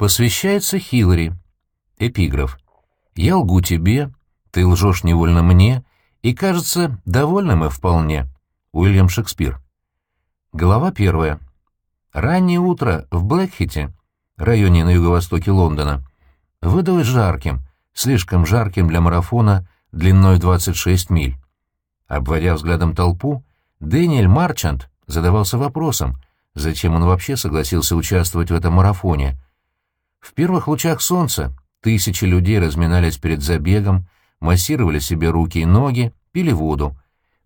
Посвящается Хиллари. Эпиграф. «Я лгу тебе, ты лжешь невольно мне, и, кажется, довольны мы вполне». Уильям Шекспир. Глава первая. Раннее утро в Блэкхите, районе на юго-востоке Лондона, выдалось жарким, слишком жарким для марафона длиной 26 миль. Обводя взглядом толпу, Дэниэль Марчант задавался вопросом, зачем он вообще согласился участвовать в этом марафоне. В первых лучах солнца тысячи людей разминались перед забегом, массировали себе руки и ноги, пили воду.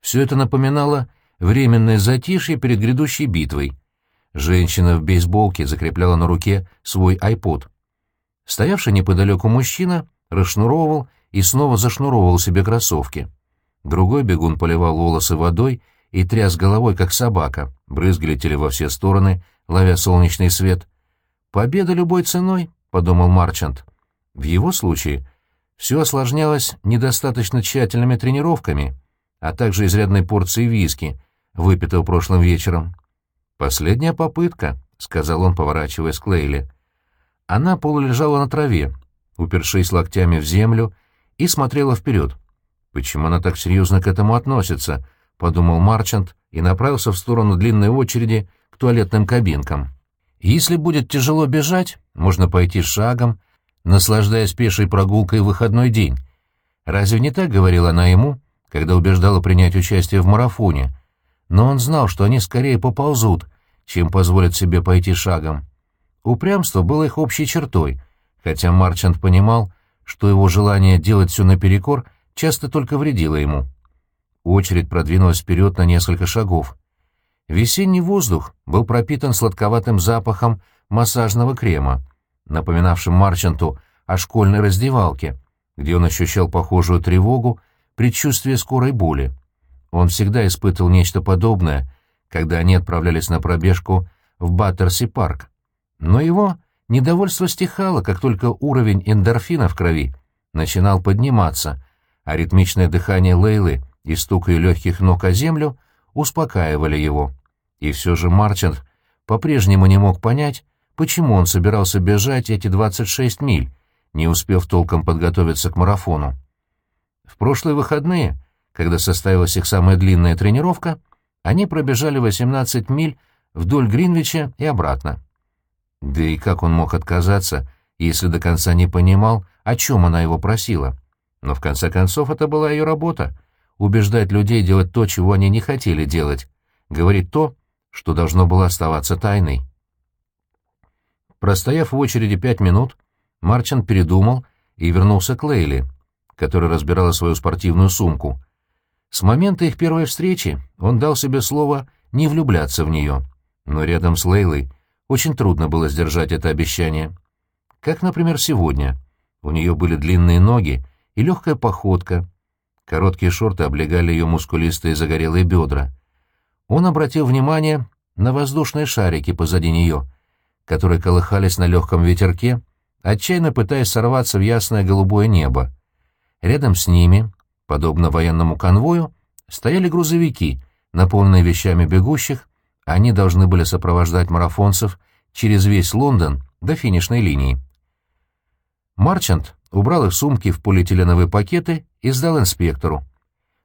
Все это напоминало временное затишье перед грядущей битвой. Женщина в бейсболке закрепляла на руке свой айпод. Стоявший неподалеку мужчина расшнуровывал и снова зашнуровывал себе кроссовки. Другой бегун поливал волосы водой и тряс головой, как собака. Брызги летели во все стороны, ловя солнечный свет. «Победа любой ценой», — подумал Марчант. В его случае все осложнялось недостаточно тщательными тренировками, а также изрядной порцией виски, выпитого прошлым вечером. «Последняя попытка», — сказал он, поворачиваясь к Лейле. Она полулежала на траве, упершись локтями в землю, и смотрела вперед. «Почему она так серьезно к этому относится?» — подумал Марчант и направился в сторону длинной очереди к туалетным кабинкам. «Если будет тяжело бежать, можно пойти шагом, наслаждаясь пешей прогулкой в выходной день. Разве не так говорила она ему, когда убеждала принять участие в марафоне? Но он знал, что они скорее поползут, чем позволят себе пойти шагом. Упрямство было их общей чертой, хотя Марчант понимал, что его желание делать все наперекор часто только вредило ему. Очередь продвинулась вперед на несколько шагов. Весенний воздух был пропитан сладковатым запахом массажного крема, напоминавшим Марчанту о школьной раздевалке, где он ощущал похожую тревогу, предчувствие скорой боли. Он всегда испытывал нечто подобное, когда они отправлялись на пробежку в Баттерси-парк. Но его недовольство стихало, как только уровень эндорфина в крови начинал подниматься, а ритмичное дыхание Лейлы и стук ее легких ног о землю успокаивали его. И все же Марчант по-прежнему не мог понять, почему он собирался бежать эти 26 миль, не успев толком подготовиться к марафону. В прошлые выходные, когда состоялась их самая длинная тренировка, они пробежали 18 миль вдоль Гринвича и обратно. Да и как он мог отказаться, если до конца не понимал, о чем она его просила? Но в конце концов это была ее работа — убеждать людей делать то, чего они не хотели делать, говорить то, что должно было оставаться тайной. Простояв в очереди пять минут, Марчан передумал и вернулся к Лейле, которая разбирала свою спортивную сумку. С момента их первой встречи он дал себе слово не влюбляться в нее, но рядом с Лейлой очень трудно было сдержать это обещание. Как, например, сегодня. У нее были длинные ноги и легкая походка. Короткие шорты облегали ее мускулистые загорелые бедра. Он обратил внимание на воздушные шарики позади нее, которые колыхались на легком ветерке, отчаянно пытаясь сорваться в ясное голубое небо. Рядом с ними, подобно военному конвою, стояли грузовики, наполненные вещами бегущих, они должны были сопровождать марафонцев через весь Лондон до финишной линии. Марчант убрал их сумки в полиэтиленовые пакеты и сдал инспектору.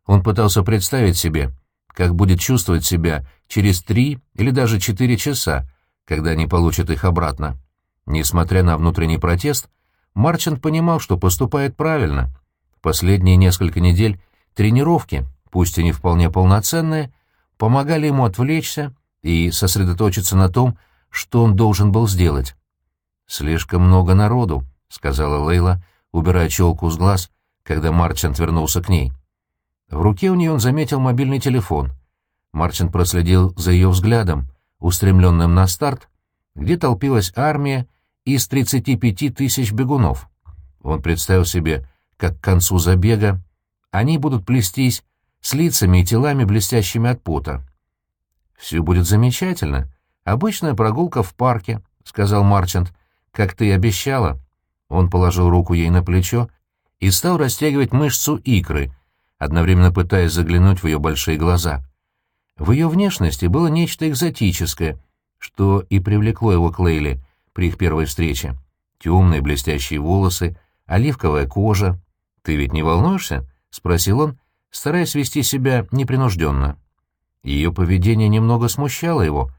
Он пытался представить себе, как будет чувствовать себя через три или даже четыре часа, когда они получат их обратно. Несмотря на внутренний протест, Марчант понимал, что поступает правильно. Последние несколько недель тренировки, пусть и не вполне полноценные, помогали ему отвлечься и сосредоточиться на том, что он должен был сделать. «Слишком много народу», — сказала Лейла, убирая челку с глаз, когда Марчант вернулся к ней. В руке у нее он заметил мобильный телефон. Марчант проследил за ее взглядом, устремленным на старт, где толпилась армия из 35 тысяч бегунов. Он представил себе, как к концу забега они будут плестись с лицами и телами, блестящими от пота. «Все будет замечательно. Обычная прогулка в парке», — сказал Марчант, — «как ты и обещала». Он положил руку ей на плечо и стал растягивать мышцу икры, одновременно пытаясь заглянуть в ее большие глаза. В ее внешности было нечто экзотическое, что и привлекло его к Лейле при их первой встрече. Темные блестящие волосы, оливковая кожа. «Ты ведь не волнуешься?» — спросил он, стараясь вести себя непринужденно. Ее поведение немного смущало его.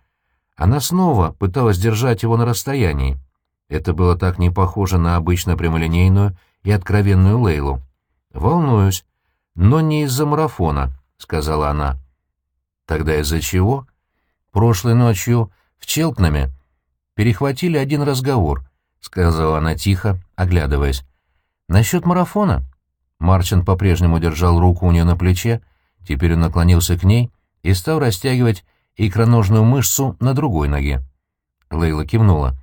Она снова пыталась держать его на расстоянии. Это было так не похоже на обычно прямолинейную и откровенную Лейлу. «Волнуюсь, но не из-за марафона», — сказала она. «Тогда из-за чего?» «Прошлой ночью в Челкнаме перехватили один разговор», — сказала она тихо, оглядываясь. «Насчет марафона?» Марчин по-прежнему держал руку у нее на плече, теперь он наклонился к ней и стал растягивать икроножную мышцу на другой ноге. Лейла кивнула.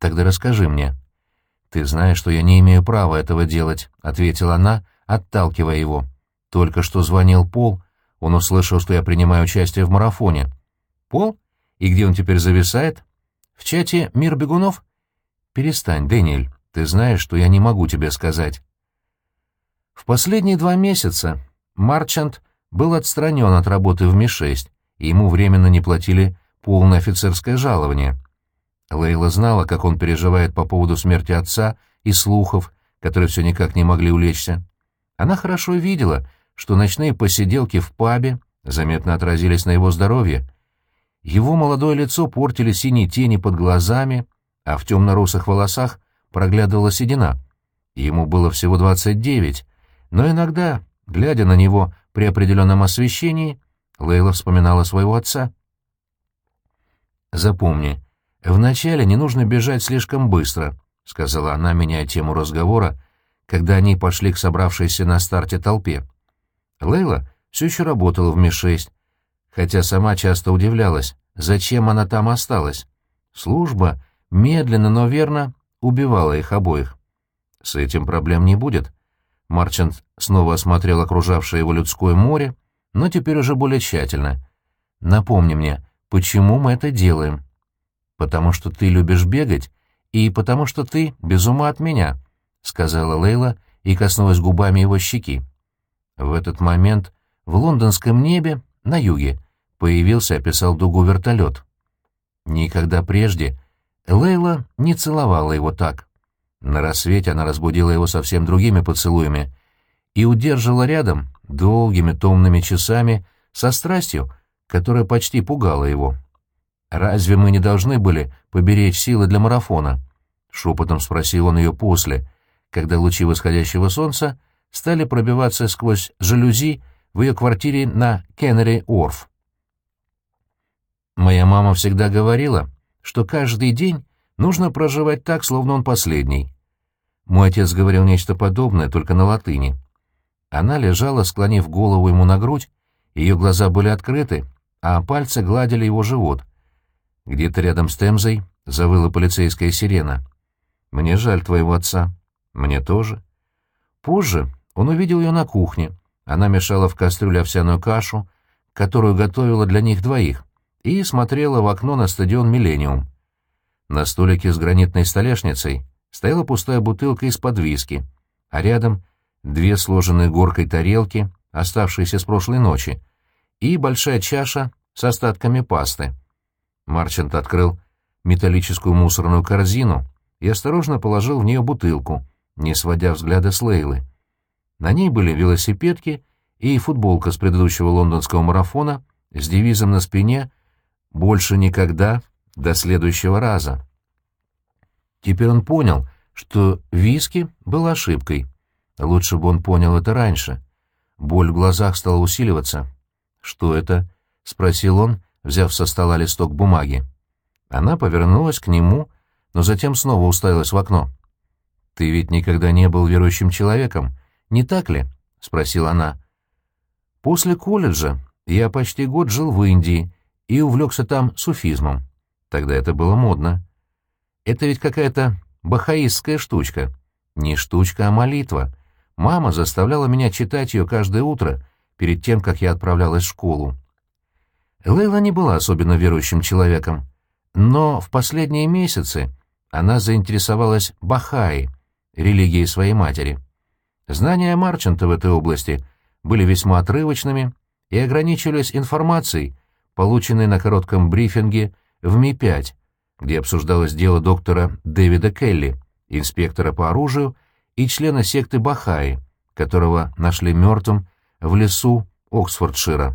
«Тогда расскажи мне». «Ты знаешь, что я не имею права этого делать», — ответила она, отталкивая его. «Только что звонил Пол. Он услышал, что я принимаю участие в марафоне». «Пол? И где он теперь зависает?» «В чате «Мир бегунов»?» «Перестань, Дэниэль. Ты знаешь, что я не могу тебе сказать». В последние два месяца Марчант был отстранен от работы в Ми-6, и ему временно не платили полное офицерское жалование. Лейла знала, как он переживает по поводу смерти отца и слухов, которые все никак не могли улечься. Она хорошо видела, что ночные посиделки в пабе заметно отразились на его здоровье. Его молодое лицо портили синие тени под глазами, а в темно-русых волосах проглядывала седина. Ему было всего двадцать девять, но иногда, глядя на него при определенном освещении, Лейла вспоминала своего отца. «Запомни, вначале не нужно бежать слишком быстро», — сказала она, меняя тему разговора, когда они пошли к собравшейся на старте толпе. Лейла все еще работала в Ми-6, хотя сама часто удивлялась, зачем она там осталась. Служба медленно, но верно убивала их обоих. С этим проблем не будет. Марчант снова осмотрел окружавшее его людское море, но теперь уже более тщательно. «Напомни мне, почему мы это делаем?» «Потому что ты любишь бегать, и потому что ты без ума от меня», — сказала Лейла и коснулась губами его щеки. В этот момент в лондонском небе, на юге, появился и описал дугу вертолет. Никогда прежде Лейла не целовала его так. На рассвете она разбудила его совсем другими поцелуями и удержала рядом долгими томными часами со страстью, которая почти пугала его. «Разве мы не должны были поберечь силы для марафона?» — шепотом спросил он ее после, когда лучи восходящего солнца стали пробиваться сквозь жалюзи в ее квартире на Кеннери-Орф. «Моя мама всегда говорила, что каждый день Нужно проживать так, словно он последний. Мой отец говорил нечто подобное, только на латыни. Она лежала, склонив голову ему на грудь, ее глаза были открыты, а пальцы гладили его живот. Где-то рядом с Темзой завыла полицейская сирена. «Мне жаль твоего отца». «Мне тоже». Позже он увидел ее на кухне. Она мешала в кастрюле овсяную кашу, которую готовила для них двоих, и смотрела в окно на стадион «Миллениум». На столике с гранитной столешницей стояла пустая бутылка из-под виски, а рядом две сложенные горкой тарелки, оставшиеся с прошлой ночи, и большая чаша с остатками пасты. Марчант открыл металлическую мусорную корзину и осторожно положил в нее бутылку, не сводя взгляда с Лейлы. На ней были велосипедки и футболка с предыдущего лондонского марафона с девизом на спине «Больше никогда до следующего раза. Теперь он понял, что виски был ошибкой. Лучше бы он понял это раньше. Боль в глазах стала усиливаться. «Что это?» — спросил он, взяв со стола листок бумаги. Она повернулась к нему, но затем снова уставилась в окно. «Ты ведь никогда не был верующим человеком, не так ли?» — спросила она. «После колледжа я почти год жил в Индии и увлекся там суфизмом. Тогда это было модно. Это ведь какая-то бахаистская штучка. Не штучка, а молитва. Мама заставляла меня читать ее каждое утро, перед тем, как я отправлялась в школу. Лейла не была особенно верующим человеком, но в последние месяцы она заинтересовалась Бахаи, религией своей матери. Знания Марчанта в этой области были весьма отрывочными и ограничивались информацией, полученной на коротком брифинге в Ми-5, где обсуждалось дело доктора Дэвида Келли, инспектора по оружию и члена секты Бахаи, которого нашли мертвым в лесу Оксфордшира.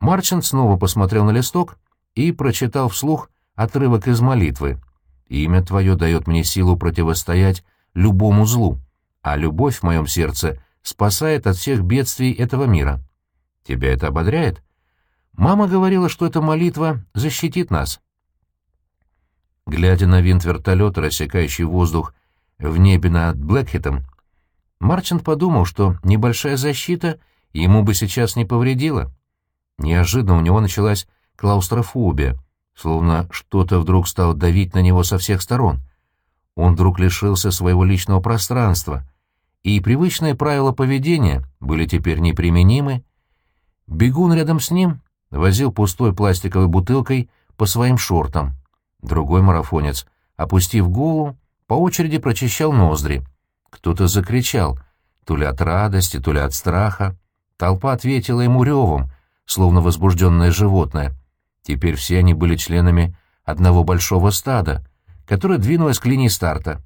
Марчант снова посмотрел на листок и прочитал вслух отрывок из молитвы. «Имя Твое дает мне силу противостоять любому злу, а любовь в моем сердце спасает от всех бедствий этого мира. Тебя это ободряет? Мама говорила, что эта молитва защитит нас». Глядя на винт вертолета, рассекающий воздух в небе над Блэкхитом, Марчант подумал, что небольшая защита ему бы сейчас не повредила. Неожиданно у него началась клаустрофобия, словно что-то вдруг стало давить на него со всех сторон. Он вдруг лишился своего личного пространства, и привычные правила поведения были теперь неприменимы. Бегун рядом с ним возил пустой пластиковой бутылкой по своим шортам. Другой марафонец, опустив голову, по очереди прочищал ноздри. Кто-то закричал, то ли от радости, то ли от страха. Толпа ответила ему ревом, словно возбужденное животное. Теперь все они были членами одного большого стада, которое двинулось к линии старта.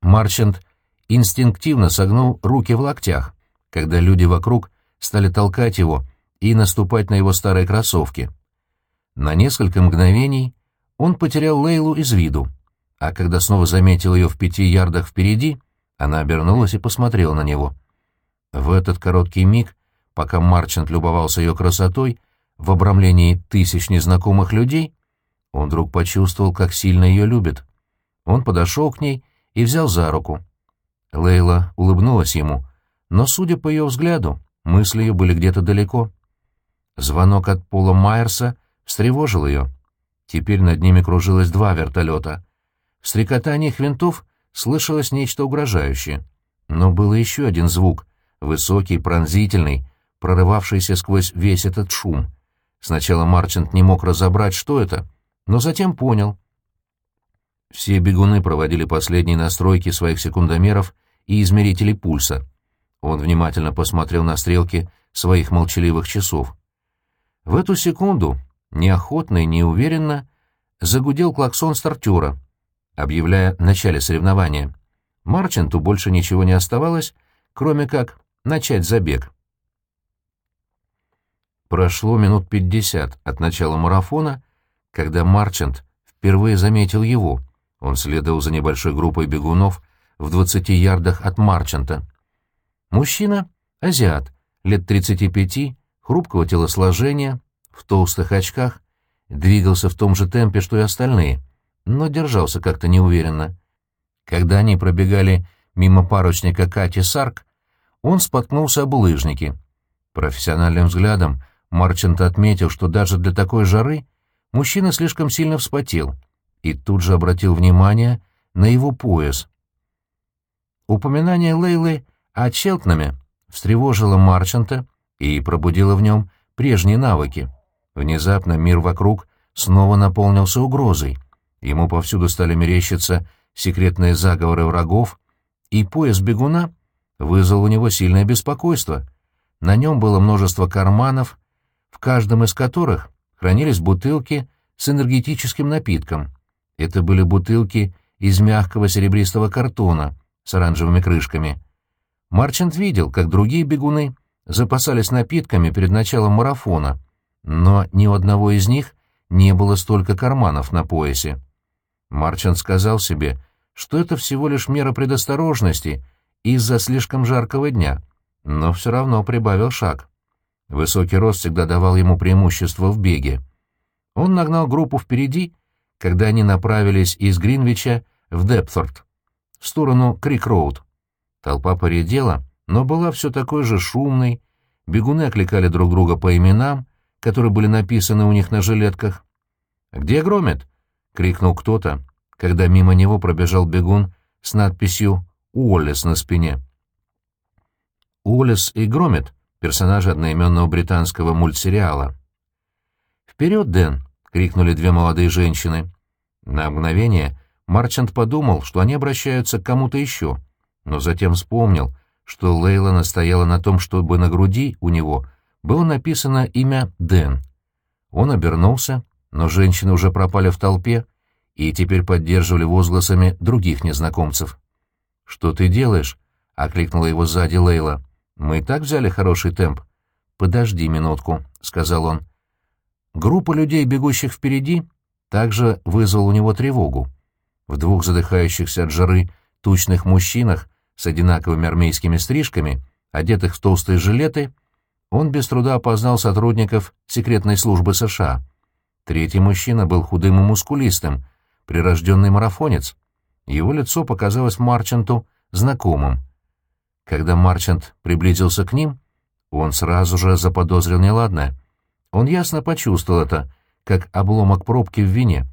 Марчант инстинктивно согнул руки в локтях, когда люди вокруг стали толкать его и наступать на его старые кроссовки. На несколько мгновений он потерял Лейлу из виду, а когда снова заметил ее в пяти ярдах впереди, она обернулась и посмотрела на него. В этот короткий миг, пока Марчант любовался ее красотой, в обрамлении тысяч незнакомых людей, он вдруг почувствовал, как сильно ее любит. Он подошел к ней и взял за руку. Лейла улыбнулась ему, но, судя по ее взгляду, мысли ее были где-то далеко. Звонок от Пола Майерса встревожил ее. Теперь над ними кружилось два вертолета. В стрекотании их винтов слышалось нечто угрожающее. Но был еще один звук, высокий, пронзительный, прорывавшийся сквозь весь этот шум. Сначала Марчант не мог разобрать, что это, но затем понял. Все бегуны проводили последние настройки своих секундомеров и измерителей пульса. Он внимательно посмотрел на стрелки своих молчаливых часов. В эту секунду, неохотно и неуверенно, загудел клаксон стартера, объявляя начале соревнования. Марчанту больше ничего не оставалось, кроме как начать забег. Прошло минут пятьдесят от начала марафона, когда Марчант впервые заметил его. Он следовал за небольшой группой бегунов в двадцати ярдах от Марчанта. Мужчина — азиат, лет тридцати пяти, хрупкого телосложения, в толстых очках, двигался в том же темпе, что и остальные — но держался как-то неуверенно. Когда они пробегали мимо парусника Кати Сарк, он споткнулся об улыжнике. Профессиональным взглядом Марчант отметил, что даже для такой жары мужчина слишком сильно вспотел, и тут же обратил внимание на его пояс. Упоминание Лейлы о Челтнаме встревожило Марчанта и пробудило в нем прежние навыки. Внезапно мир вокруг снова наполнился угрозой. Ему повсюду стали мерещиться секретные заговоры врагов, и пояс бегуна вызвал у него сильное беспокойство. На нем было множество карманов, в каждом из которых хранились бутылки с энергетическим напитком. Это были бутылки из мягкого серебристого картона с оранжевыми крышками. Марчант видел, как другие бегуны запасались напитками перед началом марафона, но ни у одного из них не было столько карманов на поясе. Марчант сказал себе, что это всего лишь мера предосторожности из-за слишком жаркого дня, но все равно прибавил шаг. Высокий рост всегда давал ему преимущество в беге. Он нагнал группу впереди, когда они направились из Гринвича в Депфорд, в сторону Крик-Роуд. Толпа поредела, но была все такой же шумной, бегуны окликали друг друга по именам, которые были написаны у них на жилетках. «Где Громет?» — крикнул кто-то, когда мимо него пробежал бегун с надписью «Уоллес» на спине. Уоллес и Громет — персонажи одноименного британского мультсериала. «Вперед, Дэн!» — крикнули две молодые женщины. На мгновение Марчант подумал, что они обращаются к кому-то еще, но затем вспомнил, что Лейла настояла на том, чтобы на груди у него было написано имя Дэн. Он обернулся но женщины уже пропали в толпе, и теперь поддерживали возгласами других незнакомцев. «Что ты делаешь?» — окликнула его сзади Лейла. «Мы и так взяли хороший темп». «Подожди минутку», — сказал он. Группа людей, бегущих впереди, также вызвала у него тревогу. В двух задыхающихся от жары тучных мужчинах с одинаковыми армейскими стрижками, одетых в толстые жилеты, он без труда опознал сотрудников секретной службы США. Третий мужчина был худым и мускулистым, прирожденный марафонец. Его лицо показалось Марчанту знакомым. Когда Марчант приблизился к ним, он сразу же заподозрил неладное. Он ясно почувствовал это, как обломок пробки в вине.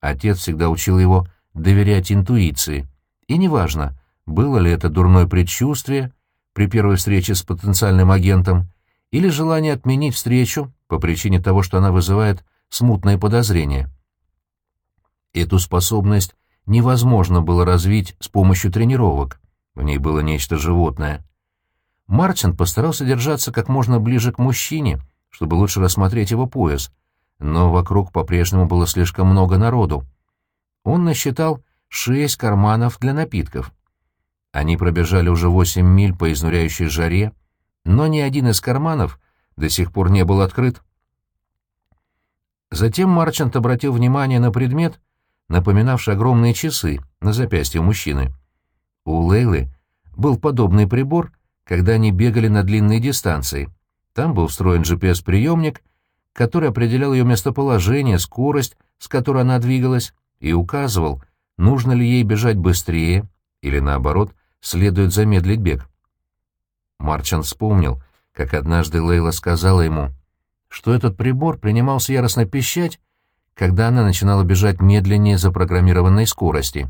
Отец всегда учил его доверять интуиции. И неважно, было ли это дурное предчувствие при первой встрече с потенциальным агентом или желание отменить встречу по причине того, что она вызывает смутные подозрения. Эту способность невозможно было развить с помощью тренировок. В ней было нечто животное. Марчин постарался держаться как можно ближе к мужчине, чтобы лучше рассмотреть его пояс, но вокруг по-прежнему было слишком много народу. Он насчитал шесть карманов для напитков. Они пробежали уже восемь миль по изнуряющей жаре, но ни один из карманов до сих пор не был открыт. Затем Марчант обратил внимание на предмет, напоминавший огромные часы на запястье мужчины. У Лейлы был подобный прибор, когда они бегали на длинные дистанции. Там был встроен GPS-приемник, который определял ее местоположение, скорость, с которой она двигалась, и указывал, нужно ли ей бежать быстрее или, наоборот, следует замедлить бег. Марчан вспомнил, как однажды Лейла сказала ему — что этот прибор принимался яростно пищать, когда она начинала бежать медленнее запрограммированной скорости.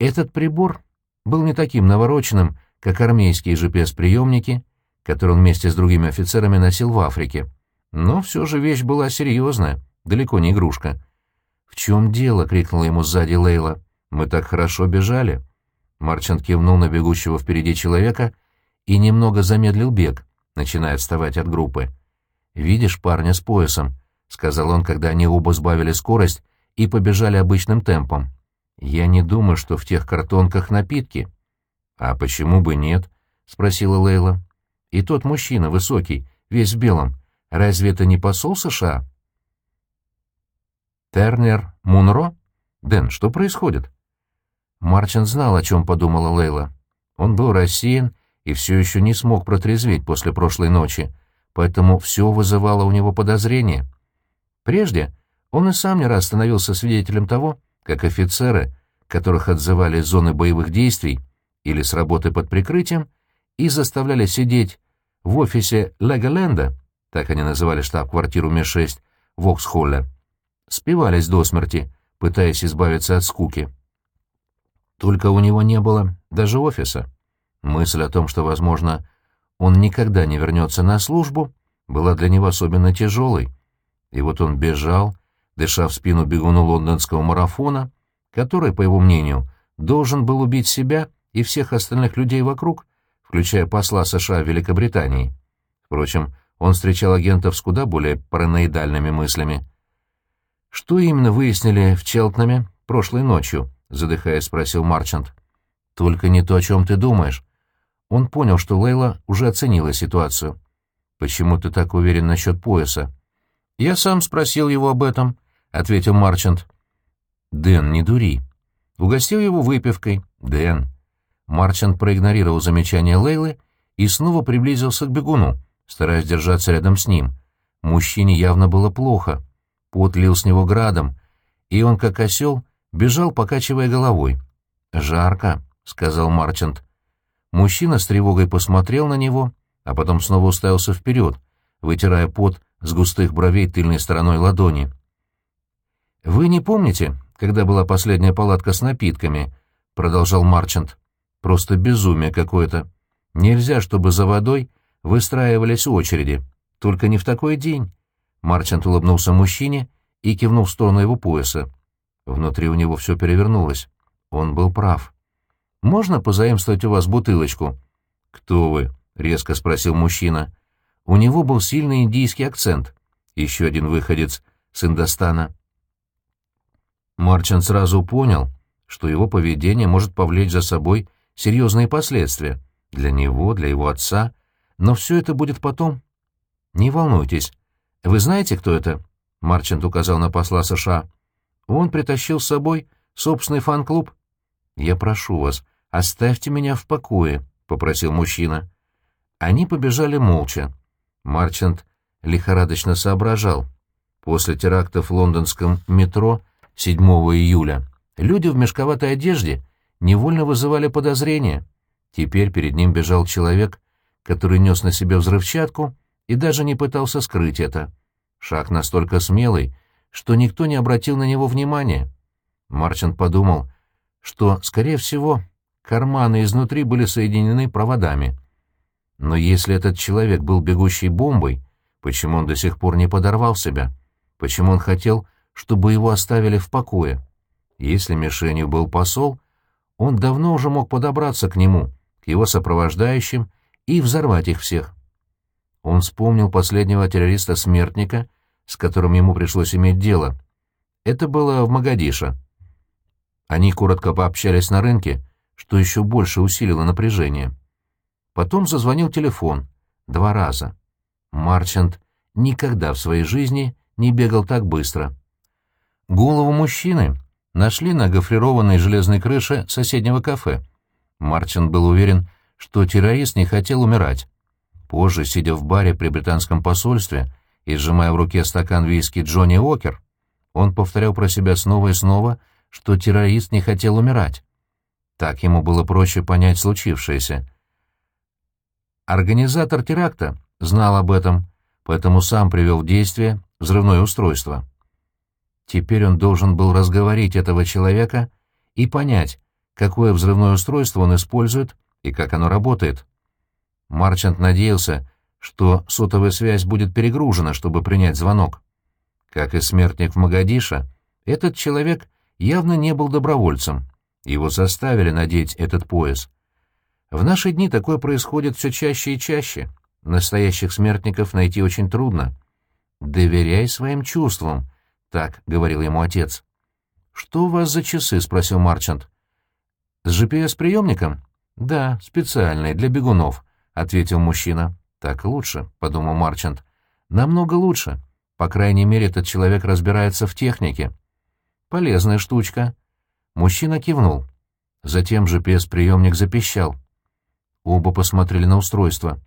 Этот прибор был не таким навороченным, как армейские GPS-приемники, которые он вместе с другими офицерами носил в Африке. Но все же вещь была серьезная, далеко не игрушка. «В чем дело?» — крикнула ему сзади Лейла. «Мы так хорошо бежали». Марчант кивнул на бегущего впереди человека и немного замедлил бег, начиная отставать от группы. «Видишь парня с поясом?» — сказал он, когда они оба сбавили скорость и побежали обычным темпом. «Я не думаю, что в тех картонках напитки». «А почему бы нет?» — спросила Лейла. «И тот мужчина, высокий, весь в белом, разве это не посол США?» «Тернер Мунро? Дэн, что происходит?» Марчин знал, о чем подумала Лейла. Он был рассеян и все еще не смог протрезветь после прошлой ночи, поэтому все вызывало у него подозрения. Прежде он и сам не раз становился свидетелем того, как офицеры, которых отзывали из зоны боевых действий или с работы под прикрытием, и заставляли сидеть в офисе Леголенда, так они называли штаб-квартиру Ми-6, в Оксхолле, спивались до смерти, пытаясь избавиться от скуки. Только у него не было даже офиса. Мысль о том, что, возможно, он никогда не вернется на службу, была для него особенно тяжелой. И вот он бежал, дыша в спину бегуну лондонского марафона, который, по его мнению, должен был убить себя и всех остальных людей вокруг, включая посла США в Великобритании. Впрочем, он встречал агентов с куда более параноидальными мыслями. «Что именно выяснили в Челтнаме прошлой ночью?» — задыхаясь, спросил Марчант. «Только не то, о чем ты думаешь. Он понял, что Лейла уже оценила ситуацию. «Почему ты так уверен насчет пояса?» «Я сам спросил его об этом», — ответил Марчант. «Дэн, не дури». Угостил его выпивкой. «Дэн». Марчант проигнорировал замечание Лейлы и снова приблизился к бегуну, стараясь держаться рядом с ним. Мужчине явно было плохо. Пот лил с него градом, и он, как осел, бежал, покачивая головой. «Жарко», — сказал Марчант. Мужчина с тревогой посмотрел на него, а потом снова уставился вперед, вытирая пот с густых бровей тыльной стороной ладони. «Вы не помните, когда была последняя палатка с напитками?» — продолжал Марчант. «Просто безумие какое-то. Нельзя, чтобы за водой выстраивались очереди. Только не в такой день». Марчант улыбнулся мужчине и кивнул в сторону его пояса. Внутри у него все перевернулось. Он был прав. «Можно позаимствовать у вас бутылочку?» «Кто вы?» — резко спросил мужчина. У него был сильный индийский акцент. Еще один выходец с Индостана. Марчин сразу понял, что его поведение может повлечь за собой серьезные последствия для него, для его отца, но все это будет потом. Не волнуйтесь. Вы знаете, кто это? Марчант указал на посла США. Он притащил с собой собственный фан-клуб. «Я прошу вас, оставьте меня в покое», — попросил мужчина. Они побежали молча. Марчант лихорадочно соображал. После теракта в лондонском метро 7 июля люди в мешковатой одежде невольно вызывали подозрения. Теперь перед ним бежал человек, который нес на себе взрывчатку и даже не пытался скрыть это. Шаг настолько смелый, что никто не обратил на него внимания. Марчант подумал, что, скорее всего, карманы изнутри были соединены проводами. Но если этот человек был бегущей бомбой, почему он до сих пор не подорвал себя? Почему он хотел, чтобы его оставили в покое? Если мишенью был посол, он давно уже мог подобраться к нему, к его сопровождающим, и взорвать их всех. Он вспомнил последнего террориста-смертника, с которым ему пришлось иметь дело. Это было в Магадише. Они коротко пообщались на рынке, что еще больше усилило напряжение. Потом зазвонил телефон. Два раза. Марчант никогда в своей жизни не бегал так быстро. Голову мужчины нашли на гофрированной железной крыше соседнего кафе. Марчант был уверен, что террорист не хотел умирать. Позже, сидя в баре при британском посольстве и сжимая в руке стакан виски Джонни Уокер, он повторял про себя снова и снова — что террорист не хотел умирать. Так ему было проще понять случившееся. Организатор теракта знал об этом, поэтому сам привел в действие взрывное устройство. Теперь он должен был разговорить этого человека и понять, какое взрывное устройство он использует и как оно работает. Марчант надеялся, что сотовая связь будет перегружена, чтобы принять звонок. Как и смертник в Магадише, этот человек явно не был добровольцем. Его заставили надеть этот пояс. В наши дни такое происходит все чаще и чаще. Настоящих смертников найти очень трудно. «Доверяй своим чувствам», — так говорил ему отец. «Что у вас за часы?» — спросил Марчант. «С GPS-приемником?» «Да, специальный, для бегунов», — ответил мужчина. «Так лучше», — подумал Марчант. «Намного лучше. По крайней мере, этот человек разбирается в технике». Полезная штучка. Мужчина кивнул. Затем GPS-приемник запищал. Оба посмотрели на устройство.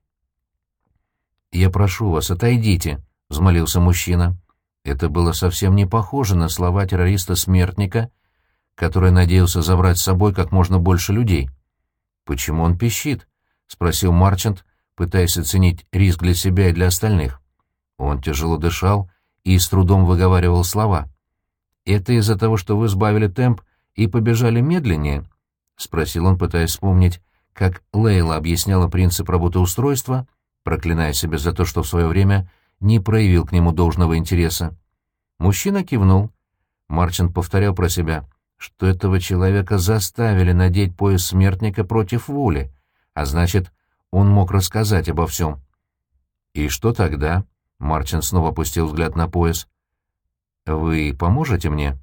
«Я прошу вас, отойдите», — взмолился мужчина. Это было совсем не похоже на слова террориста-смертника, который надеялся забрать с собой как можно больше людей. «Почему он пищит?» — спросил Марчант, пытаясь оценить риск для себя и для остальных. Он тяжело дышал и с трудом выговаривал слова. «Это из-за того, что вы сбавили темп и побежали медленнее?» — спросил он, пытаясь вспомнить, как Лейла объясняла принцип работы устройства, проклиная себя за то, что в свое время не проявил к нему должного интереса. Мужчина кивнул. Марчин повторял про себя, что этого человека заставили надеть пояс смертника против воли, а значит, он мог рассказать обо всем. «И что тогда?» — Марчин снова опустил взгляд на пояс. «Вы поможете мне?»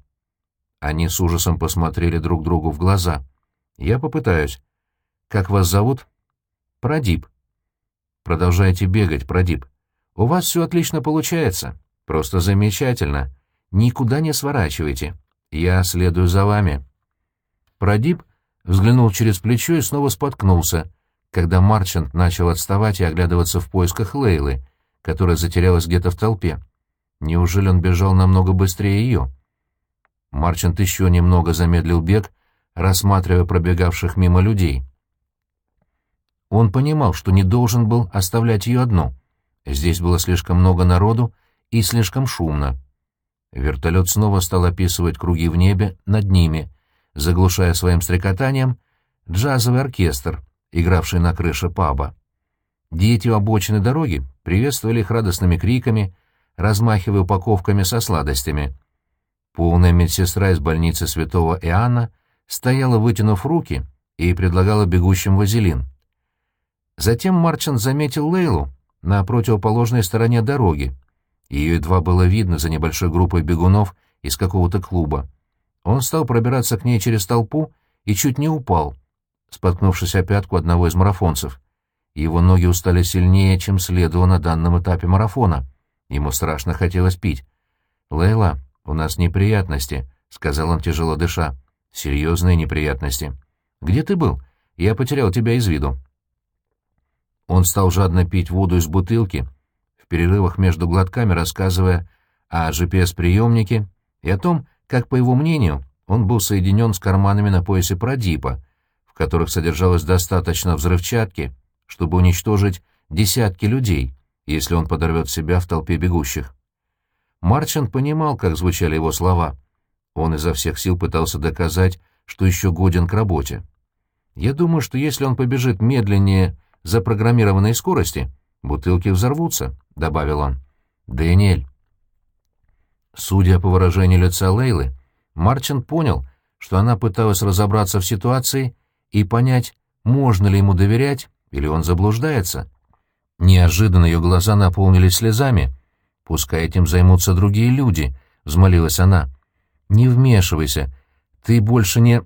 Они с ужасом посмотрели друг другу в глаза. «Я попытаюсь. Как вас зовут?» «Продип». «Продолжайте бегать, Продип. У вас все отлично получается. Просто замечательно. Никуда не сворачивайте. Я следую за вами». Продип взглянул через плечо и снова споткнулся, когда Марчант начал отставать и оглядываться в поисках Лейлы, которая затерялась где-то в толпе. Неужели он бежал намного быстрее ее? Марчант еще немного замедлил бег, рассматривая пробегавших мимо людей. Он понимал, что не должен был оставлять ее одну. Здесь было слишком много народу и слишком шумно. Вертолет снова стал описывать круги в небе над ними, заглушая своим стрекотанием джазовый оркестр, игравший на крыше паба. Дети у обочины дороги приветствовали их радостными криками, размахивая упаковками со сладостями. Полная медсестра из больницы святого Иоанна стояла, вытянув руки, и предлагала бегущим вазелин. Затем Марчин заметил Лейлу на противоположной стороне дороги. Ее едва было видно за небольшой группой бегунов из какого-то клуба. Он стал пробираться к ней через толпу и чуть не упал, споткнувшись о пятку одного из марафонцев. Его ноги устали сильнее, чем следовало на данном этапе марафона. Ему страшно хотелось пить. «Лейла, у нас неприятности», — сказал он, тяжело дыша. «Серьезные неприятности. Где ты был? Я потерял тебя из виду». Он стал жадно пить воду из бутылки, в перерывах между глотками рассказывая о GPS-приемнике и о том, как, по его мнению, он был соединен с карманами на поясе Продипа, в которых содержалось достаточно взрывчатки, чтобы уничтожить десятки людей, если он подорвет себя в толпе бегущих. Марчант понимал, как звучали его слова. Он изо всех сил пытался доказать, что еще годен к работе. Я думаю, что если он побежит медленнее запрограммированной скорости, бутылки взорвутся, — добавил он. Дэниэль. Судя по выражению лица Лейлы, Марчант понял, что она пыталась разобраться в ситуации и понять, можно ли ему доверять или он заблуждается. Неожиданно ее глаза наполнились слезами. «Пускай этим займутся другие люди», — взмолилась она. «Не вмешивайся. Ты больше не...»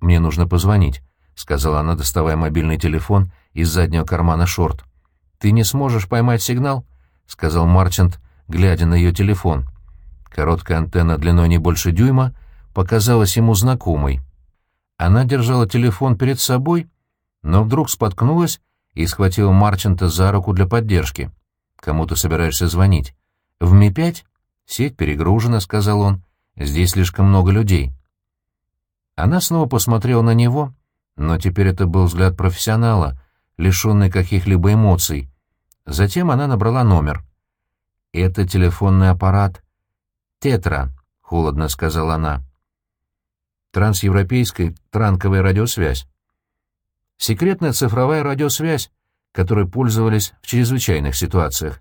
«Мне нужно позвонить», — сказала она, доставая мобильный телефон из заднего кармана шорт. «Ты не сможешь поймать сигнал?» — сказал Марчант, глядя на ее телефон. Короткая антенна длиной не больше дюйма показалась ему знакомой. Она держала телефон перед собой, но вдруг споткнулась и схватила Марчанта за руку для поддержки. «Кому ты собираешься звонить?» «В Ми-5?» «Сеть перегружена», — сказал он. «Здесь слишком много людей». Она снова посмотрела на него, но теперь это был взгляд профессионала, лишенный каких-либо эмоций. Затем она набрала номер. «Это телефонный аппарат «Тетра», — холодно сказала она. «Трансевропейская транковая радиосвязь». Секретная цифровая радиосвязь, которой пользовались в чрезвычайных ситуациях.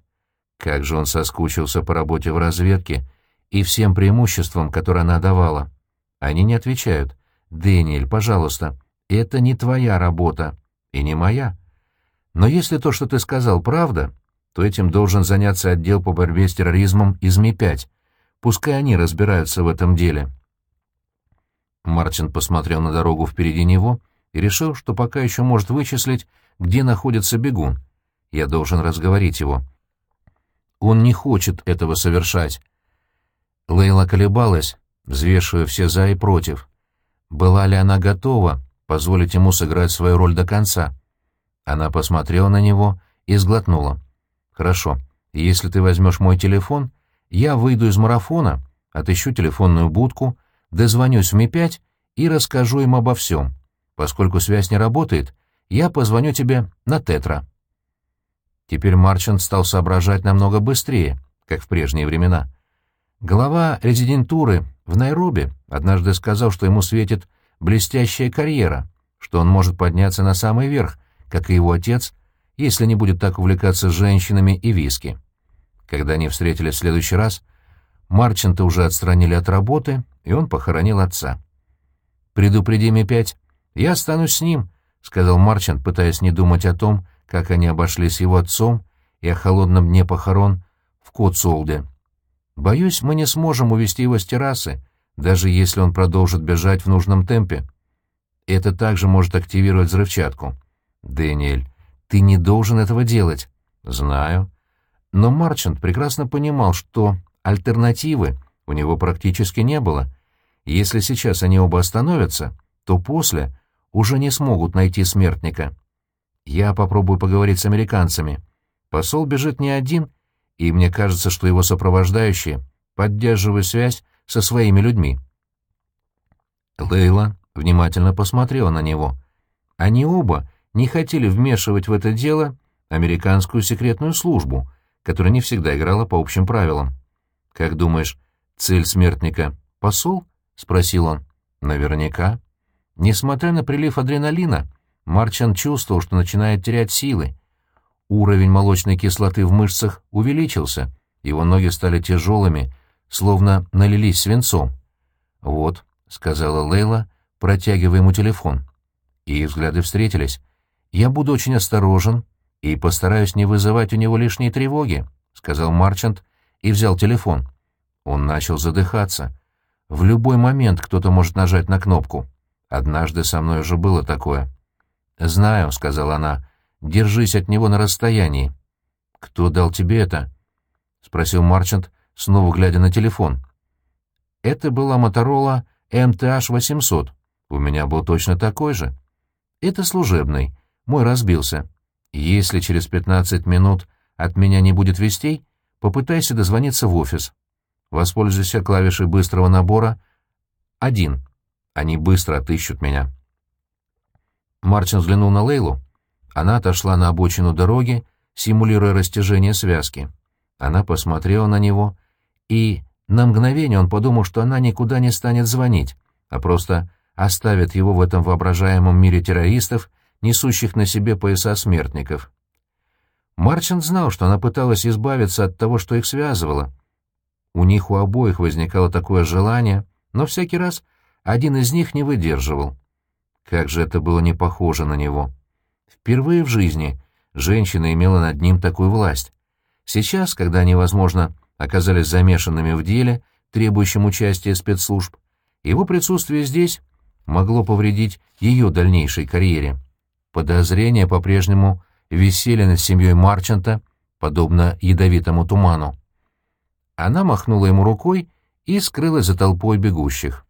Как же он соскучился по работе в разведке и всем преимуществам, которые она давала. Они не отвечают. «Дэниэль, пожалуйста, это не твоя работа и не моя. Но если то, что ты сказал, правда, то этим должен заняться отдел по борьбе с терроризмом из Ми-5. Пускай они разбираются в этом деле. Мартин посмотрел на дорогу впереди него и решил, что пока еще может вычислить, где находится бегун. Я должен разговорить его. Он не хочет этого совершать. Лейла колебалась, взвешивая все «за» и «против». Была ли она готова позволить ему сыграть свою роль до конца? Она посмотрела на него и сглотнула. «Хорошо, если ты возьмешь мой телефон, я выйду из марафона, отыщу телефонную будку, дозвонюсь в Ми-5 и расскажу им обо всем. Поскольку связь не работает, я позвоню тебе на Тетра. Теперь Марчант стал соображать намного быстрее, как в прежние времена. Глава резидентуры в Найроби однажды сказал, что ему светит блестящая карьера, что он может подняться на самый верх, как и его отец, если не будет так увлекаться женщинами и виски. Когда они встретились в следующий раз, Марчанта уже отстранили от работы, и он похоронил отца. «Предупреди Ми-5, я останусь с ним», — сказал Марчант, пытаясь не думать о том, как они обошли с его отцом и о холодном дне похорон в Котсолде. «Боюсь, мы не сможем увести его с террасы, даже если он продолжит бежать в нужном темпе. Это также может активировать взрывчатку». «Дэниэль, ты не должен этого делать». «Знаю. Но Марчант прекрасно понимал, что альтернативы у него практически не было. Если сейчас они оба остановятся, то после уже не смогут найти смертника. Я попробую поговорить с американцами. Посол бежит не один, и мне кажется, что его сопровождающие поддерживают связь со своими людьми. Лейла внимательно посмотрела на него. Они оба не хотели вмешивать в это дело американскую секретную службу — которая не всегда играла по общим правилам. «Как думаешь, цель смертника — посол?» — спросил он. «Наверняка». Несмотря на прилив адреналина, Марчан чувствовал, что начинает терять силы. Уровень молочной кислоты в мышцах увеличился, его ноги стали тяжелыми, словно налились свинцом. «Вот», — сказала Лейла, протягивая ему телефон. И взгляды встретились. «Я буду очень осторожен и постараюсь не вызывать у него лишней тревоги», — сказал Марчант и взял телефон. Он начал задыхаться. В любой момент кто-то может нажать на кнопку. Однажды со мной уже было такое. «Знаю», — сказала она, — «держись от него на расстоянии». «Кто дал тебе это?» — спросил Марчант, снова глядя на телефон. «Это была Моторола MTH-800. У меня был точно такой же. Это служебный. Мой разбился. Если через 15 минут от меня не будет вестей, попытайся дозвониться в офис. Воспользуйся клавишей быстрого набора «Один». Они быстро отыщут меня. Мартин взглянул на Лейлу. Она отошла на обочину дороги, симулируя растяжение связки. Она посмотрела на него, и на мгновение он подумал, что она никуда не станет звонить, а просто оставит его в этом воображаемом мире террористов, несущих на себе пояса смертников. Марчин знал, что она пыталась избавиться от того, что их связывало. У них у обоих возникало такое желание, но всякий раз один из них не выдерживал. Как же это было не похоже на него. Впервые в жизни женщина имела над ним такую власть. Сейчас, когда они, возможно, оказались замешанными в деле, требующем участия спецслужб, его присутствие здесь могло повредить ее дальнейшей карьере. Подозрения по-прежнему висели над семьей Марчанта, подобно ядовитому туману. Она махнула ему рукой и скрылась за толпой бегущих.